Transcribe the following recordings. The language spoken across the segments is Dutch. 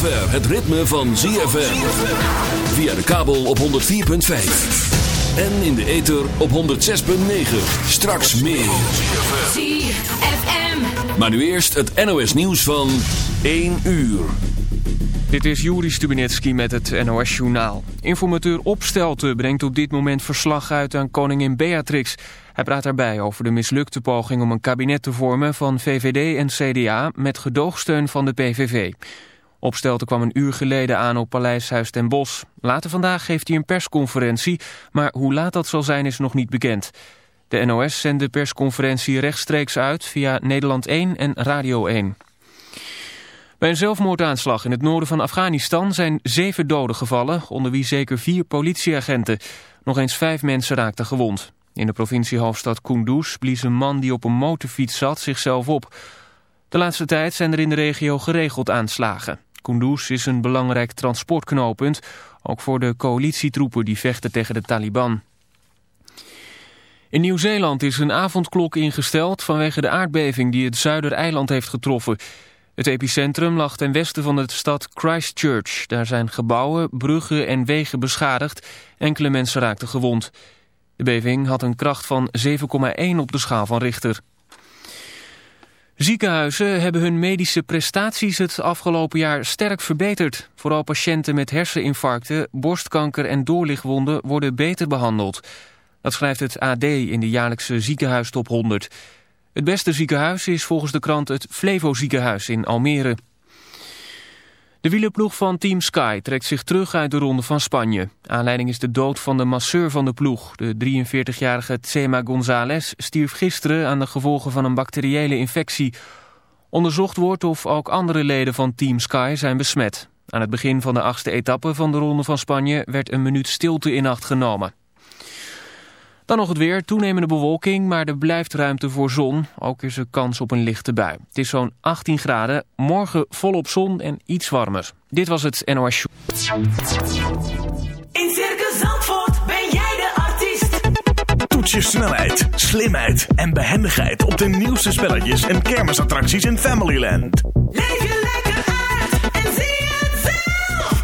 zover het ritme van ZFM. Via de kabel op 104.5. En in de ether op 106.9. Straks meer. ZFM. Maar nu eerst het NOS nieuws van 1 uur. Dit is Juri Stubinetski met het NOS-journaal. Informateur Opstelten brengt op dit moment verslag uit aan koningin Beatrix. Hij praat daarbij over de mislukte poging om een kabinet te vormen van VVD en CDA... met gedoogsteun van de PVV. Opstelten kwam een uur geleden aan op Paleishuis ten Bosch. Later vandaag geeft hij een persconferentie, maar hoe laat dat zal zijn is nog niet bekend. De NOS zendt de persconferentie rechtstreeks uit via Nederland 1 en Radio 1. Bij een zelfmoordaanslag in het noorden van Afghanistan zijn zeven doden gevallen, onder wie zeker vier politieagenten. Nog eens vijf mensen raakten gewond. In de provinciehoofdstad Kunduz blies een man die op een motorfiets zat zichzelf op. De laatste tijd zijn er in de regio geregeld aanslagen. Kunduz is een belangrijk transportknooppunt, ook voor de coalitietroepen die vechten tegen de Taliban. In Nieuw-Zeeland is een avondklok ingesteld vanwege de aardbeving die het Zuidereiland heeft getroffen. Het epicentrum lag ten westen van de stad Christchurch. Daar zijn gebouwen, bruggen en wegen beschadigd. Enkele mensen raakten gewond. De beving had een kracht van 7,1 op de schaal van Richter. Ziekenhuizen hebben hun medische prestaties het afgelopen jaar sterk verbeterd. Vooral patiënten met herseninfarcten, borstkanker en doorlichtwonden worden beter behandeld. Dat schrijft het AD in de jaarlijkse ziekenhuistop 100. Het beste ziekenhuis is volgens de krant het Flevo ziekenhuis in Almere. De wielerploeg van Team Sky trekt zich terug uit de Ronde van Spanje. Aanleiding is de dood van de masseur van de ploeg. De 43-jarige Tsema González stierf gisteren aan de gevolgen van een bacteriële infectie. Onderzocht wordt of ook andere leden van Team Sky zijn besmet. Aan het begin van de achtste etappe van de Ronde van Spanje werd een minuut stilte in acht genomen. Dan nog het weer, toenemende bewolking, maar er blijft ruimte voor zon. Ook is er kans op een lichte bui. Het is zo'n 18 graden, morgen volop zon en iets warmer. Dit was het NOS Show. In Circus Zandvoort ben jij de artiest. Toets je snelheid, slimheid en behendigheid op de nieuwste spelletjes en kermisattracties in Familyland. Leef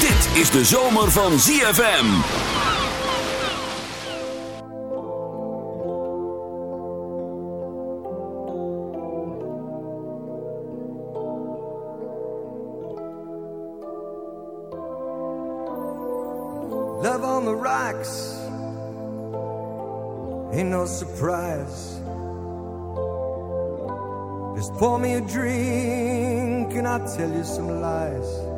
Dit is de zomer van ZFM. Love on the rocks ain't no surprise. Just pour me a drink and I'll tell you some lies.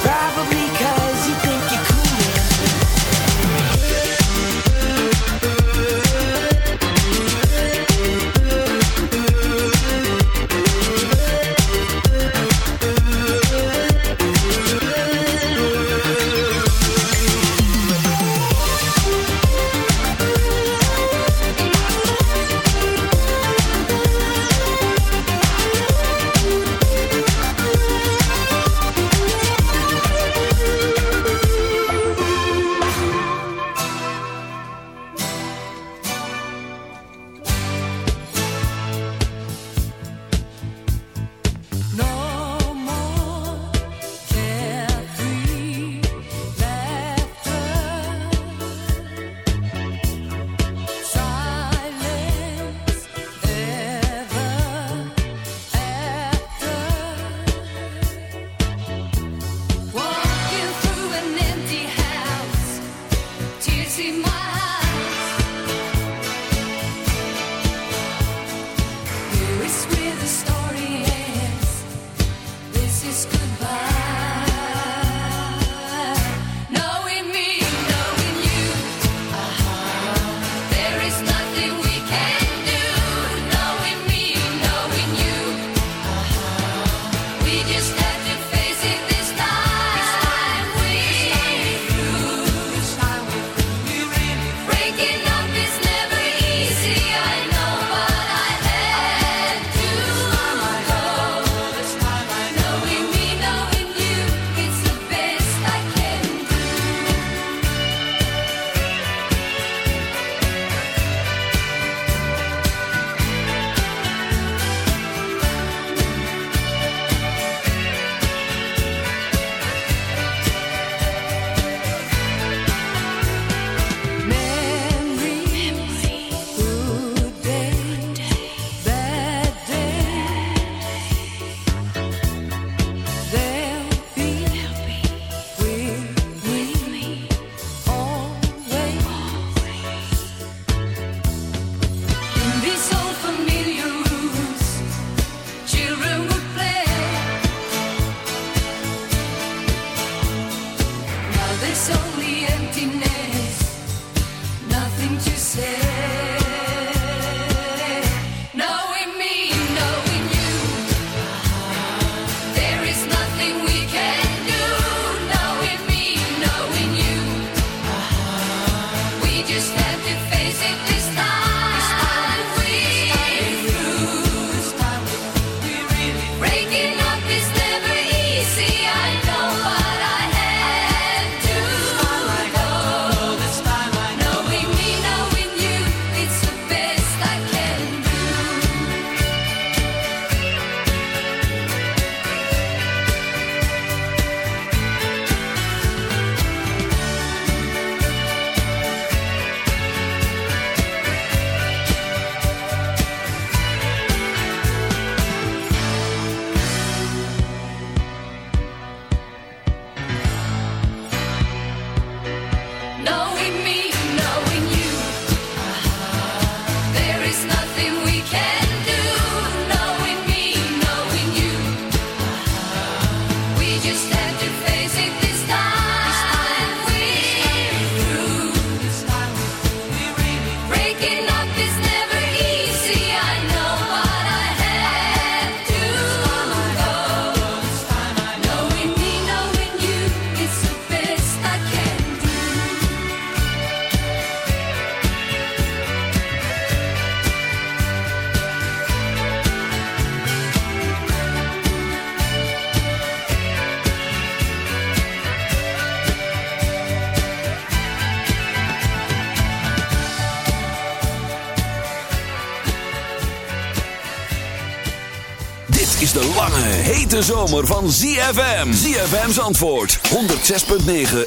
hete zomer van ZFM. ZFM's antwoord, 106.9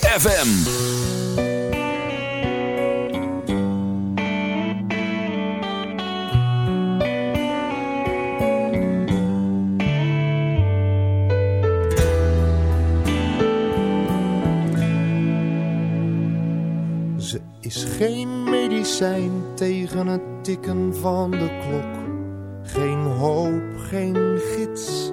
FM. Ze is geen medicijn tegen het tikken van de klok. Geen hoop, geen gids,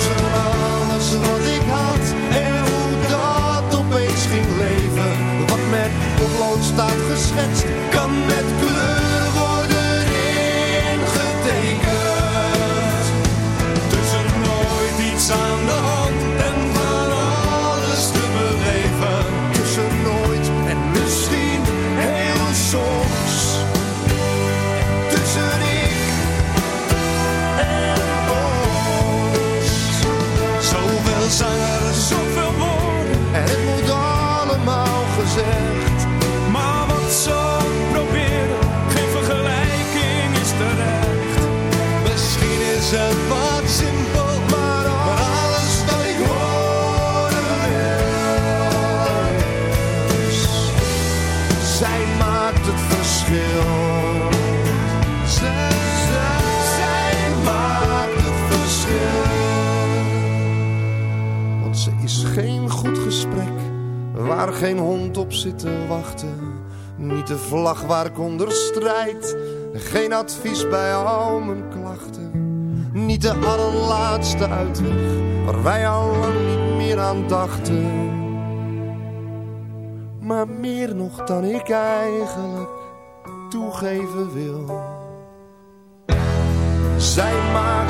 Tussen alles wat ik had en hoe dat opeens ging leven. Wat met potlood staat geschetst, kan met waar geen hond op zit te wachten. Niet de vlag waar ik onder strijd. Geen advies bij al mijn klachten. Niet de allerlaatste uitweg waar wij al lang niet meer aan dachten. Maar meer nog dan ik eigenlijk toegeven wil. Zij maakt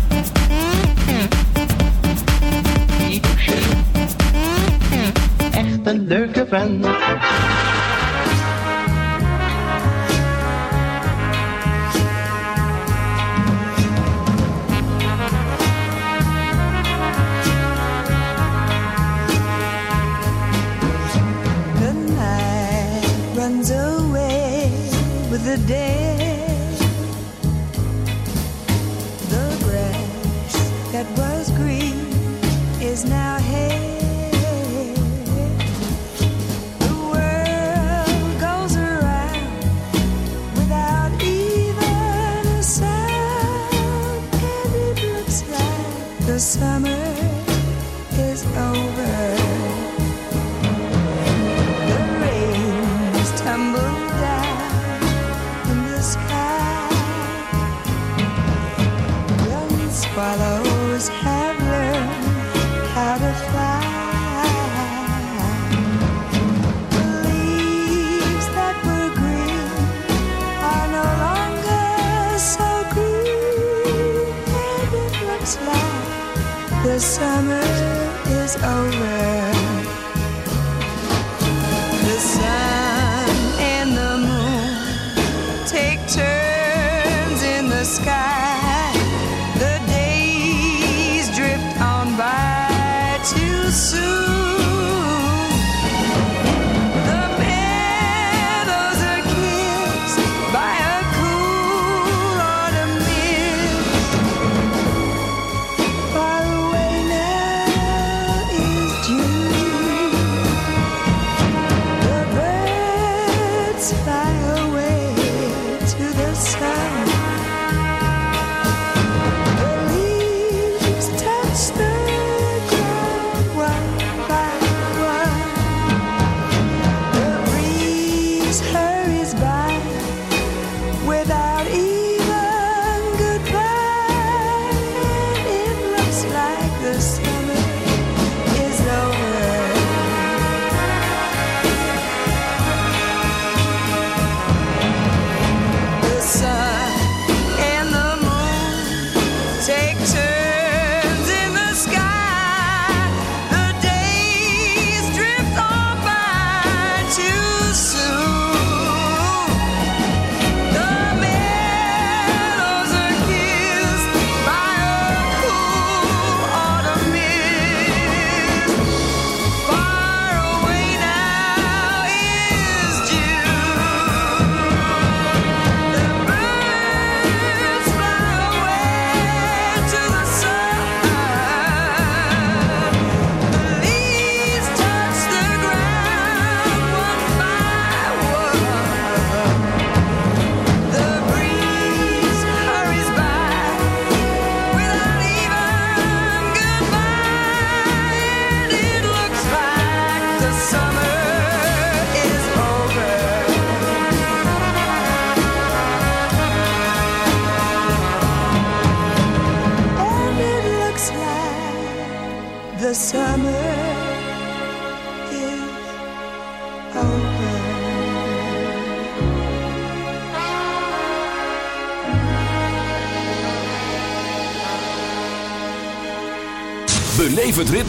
Leuke vent. Swallows have learned how to fly. Leaves that were green are no longer so and it looks like the summer is over.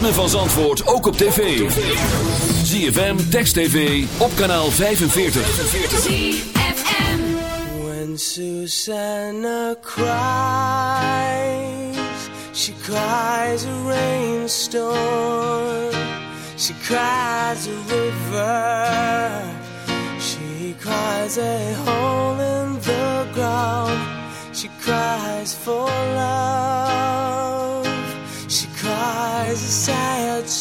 ritme van Zandvoort ook op tv. ZFM, Text TV, op kanaal 45. ZFM When Susanna cries, she cries a rainstorm. She cries a river. She cries a hole in the ground. She cries for love.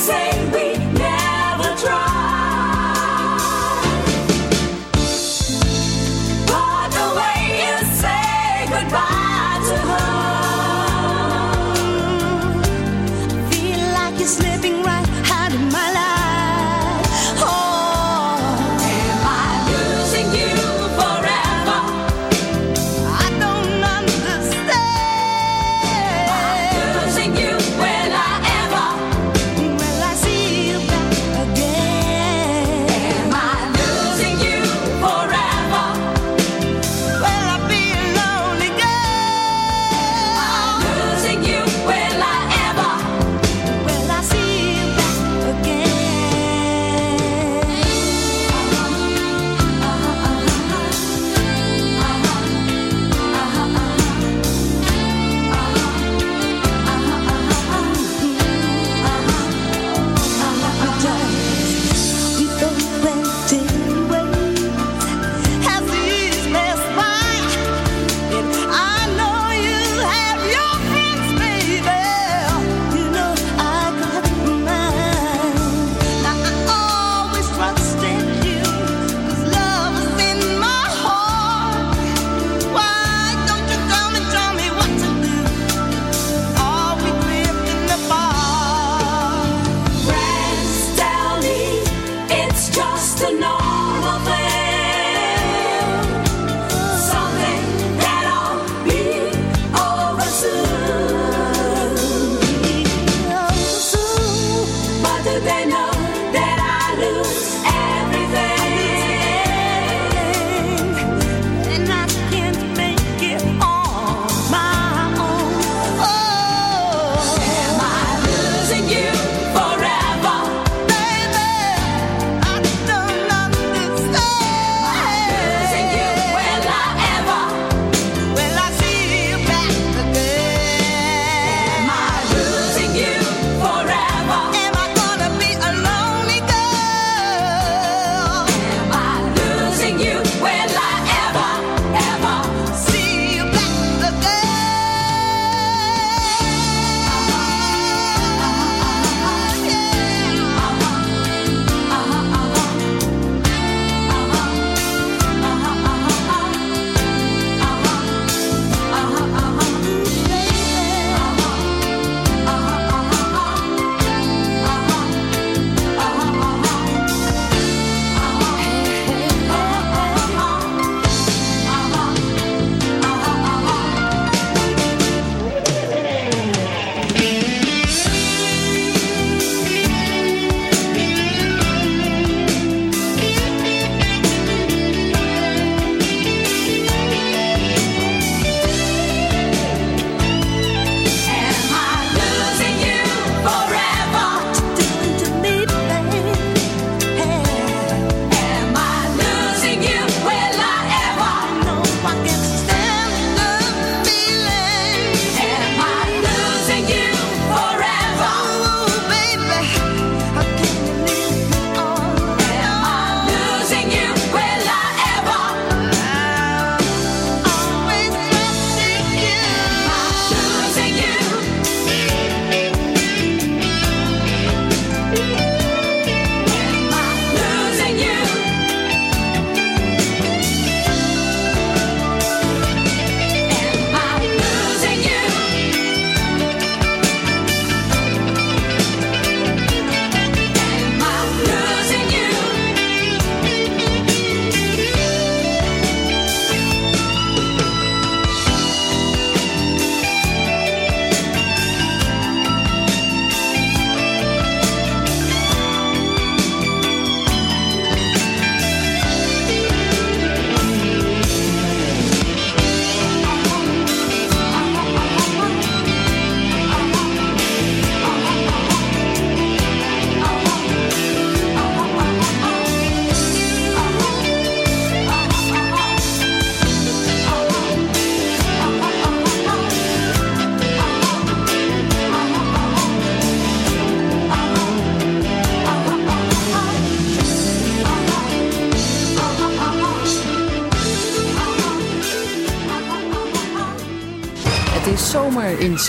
say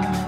love.